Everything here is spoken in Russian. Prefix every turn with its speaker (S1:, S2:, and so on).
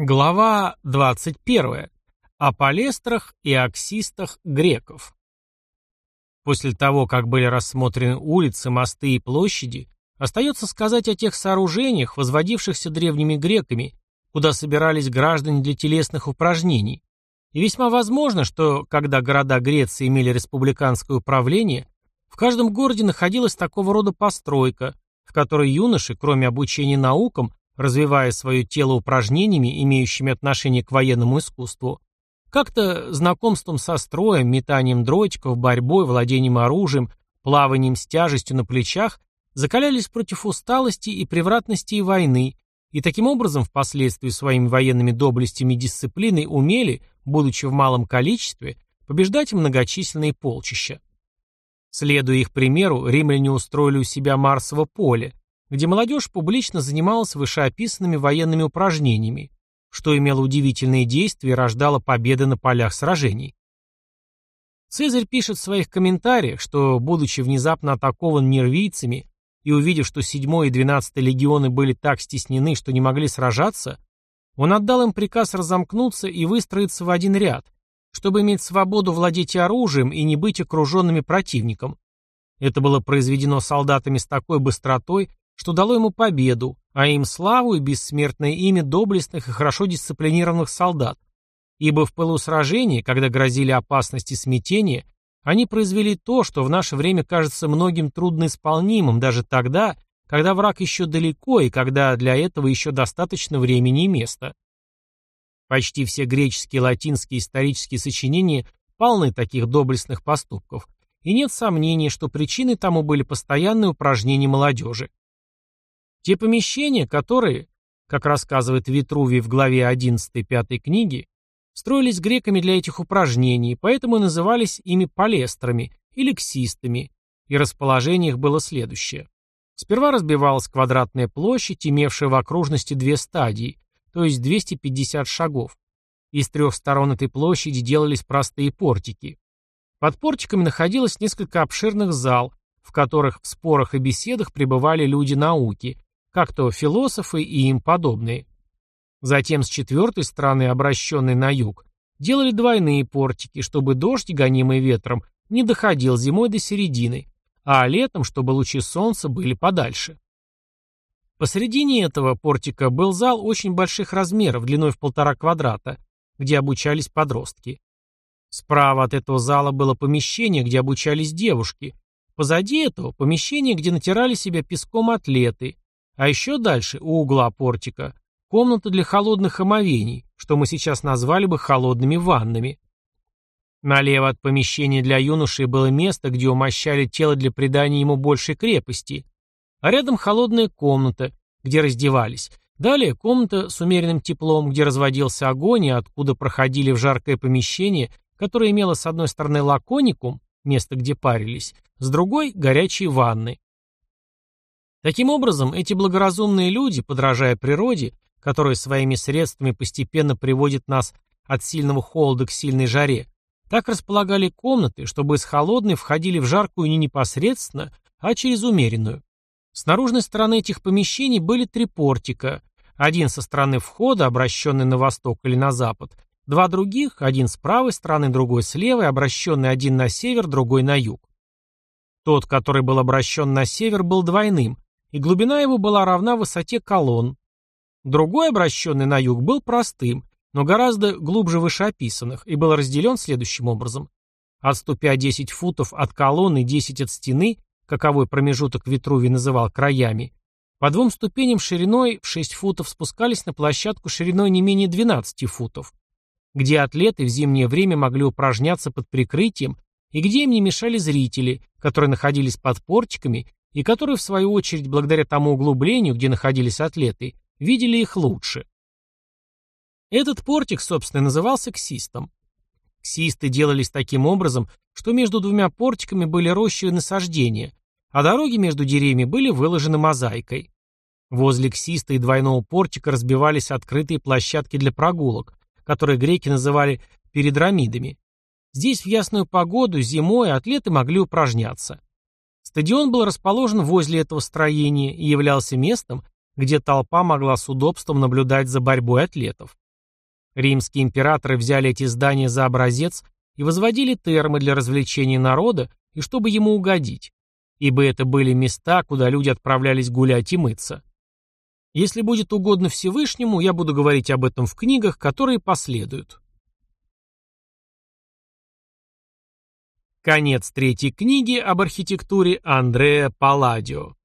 S1: Глава 21. О палестрах и аксистах греков. После того, как были рассмотрены улицы, мосты и площади, остается сказать о тех сооружениях, возводившихся древними греками, куда собирались граждане для телесных упражнений. И весьма возможно, что, когда города Греции имели республиканское управление, в каждом городе находилась такого рода постройка, в которой юноши, кроме обучения наукам, развивая свое тело упражнениями, имеющими отношение к военному искусству, как-то знакомством со строем, метанием дротиков, борьбой, владением оружием, плаванием с тяжестью на плечах, закалялись против усталости и превратности войны, и таким образом впоследствии своими военными доблестями и дисциплиной умели, будучи в малом количестве, побеждать многочисленные полчища. Следуя их примеру, римляне устроили у себя Марсово поле, где молодежь публично занималась вышеописанными военными упражнениями, что имело удивительные действия и рождало победы на полях сражений. Цезарь пишет в своих комментариях, что, будучи внезапно атакован нервийцами и увидев, что 7 и 12 легионы были так стеснены, что не могли сражаться, он отдал им приказ разомкнуться и выстроиться в один ряд, чтобы иметь свободу владеть оружием и не быть окруженными противником. Это было произведено солдатами с такой быстротой, что дало ему победу, а им славу и бессмертное имя доблестных и хорошо дисциплинированных солдат, ибо в пылу сражения, когда грозили опасности смятения, они произвели то, что в наше время кажется многим трудноисполнимым даже тогда, когда враг еще далеко и когда для этого еще достаточно времени и места. Почти все греческие и латинские исторические сочинения полны таких доблестных поступков, и нет сомнений, что причиной тому были постоянные упражнения молодежи. Те помещения, которые, как рассказывает Витрувий в главе 11 пятой книги, строились греками для этих упражнений, поэтому и назывались ими палестрами или ксистами, и расположение их было следующее. Сперва разбивалась квадратная площадь, имевшая в окружности две стадии, то есть 250 шагов. Из трех сторон этой площади делались простые портики. Под портиками находилось несколько обширных зал, в которых в спорах и беседах пребывали люди науки, как то философы и им подобные. Затем с четвертой стороны, обращенной на юг, делали двойные портики, чтобы дождь, гонимый ветром, не доходил зимой до середины, а летом, чтобы лучи солнца были подальше. Посредине этого портика был зал очень больших размеров, длиной в полтора квадрата, где обучались подростки. Справа от этого зала было помещение, где обучались девушки. Позади этого помещение, где натирали себя песком атлеты, а еще дальше, у угла портика, комната для холодных омовений, что мы сейчас назвали бы холодными ваннами. Налево от помещения для юношей было место, где умощали тело для придания ему большей крепости, а рядом холодная комната, где раздевались. Далее комната с умеренным теплом, где разводился огонь и откуда проходили в жаркое помещение, которое имело с одной стороны лаконикум, место, где парились, с другой – горячие ванны. Таким образом, эти благоразумные люди, подражая природе, которая своими средствами постепенно приводит нас от сильного холода к сильной жаре, так располагали комнаты, чтобы из холодной входили в жаркую не непосредственно, а через умеренную. С наружной стороны этих помещений были три портика, один со стороны входа, обращенный на восток или на запад, два других, один с правой стороны, другой с левой, обращенный один на север, другой на юг. Тот, который был обращен на север, был двойным, и глубина его была равна высоте колонн. Другой, обращенный на юг, был простым, но гораздо глубже вышеописанных, и был разделен следующим образом. Отступя 10 футов от колонны, 10 от стены, каковой промежуток Витрувий называл краями, по двум ступеням шириной в 6 футов спускались на площадку шириной не менее 12 футов, где атлеты в зимнее время могли упражняться под прикрытием и где им не мешали зрители, которые находились под портиками и которые, в свою очередь, благодаря тому углублению, где находились атлеты, видели их лучше. Этот портик, собственно, назывался ксистом. Ксисты делались таким образом, что между двумя портиками были рощи и насаждения, а дороги между деревьями были выложены мозаикой. Возле ксиста и двойного портика разбивались открытые площадки для прогулок, которые греки называли передрамидами. Здесь в ясную погоду зимой атлеты могли упражняться. Стадион был расположен возле этого строения и являлся местом, где толпа могла с удобством наблюдать за борьбой атлетов. Римские императоры взяли эти здания за образец и возводили термы для развлечения народа и чтобы ему угодить, ибо это были места, куда люди отправлялись гулять и мыться. Если будет угодно Всевышнему, я буду говорить об этом в книгах, которые последуют. Конец третьей книги об архитектуре Андреа Палладио.